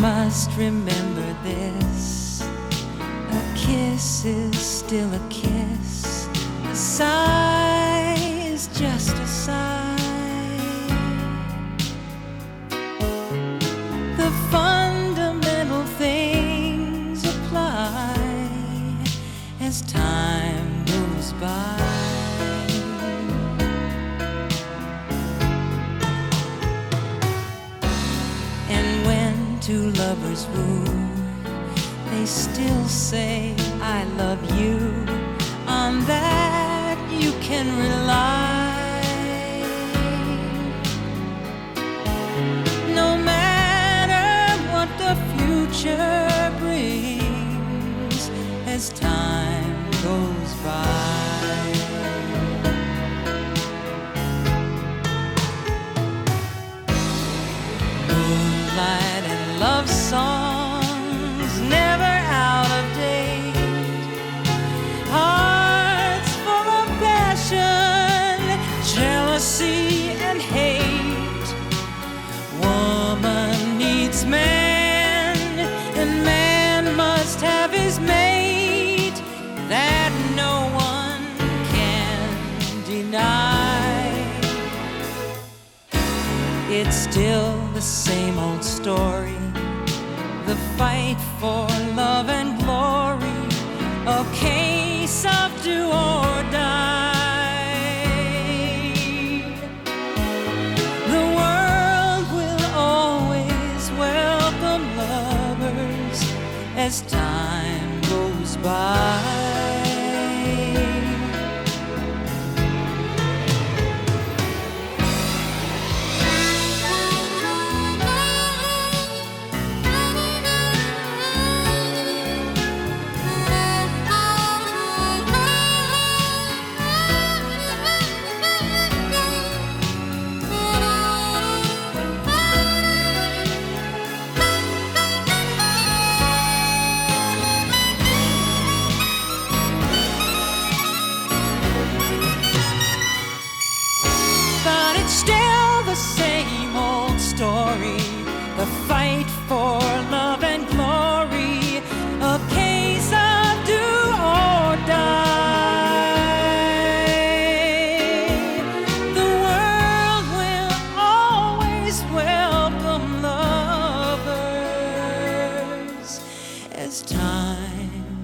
Must remember this. A kiss is still a kiss. A sigh is just a sigh. Lovers woo, they still say, I love you. On that you can rely. Deny. It's still the same old story. The fight for love and glory. A case of do or die. The world will always welcome lovers as time goes by. As time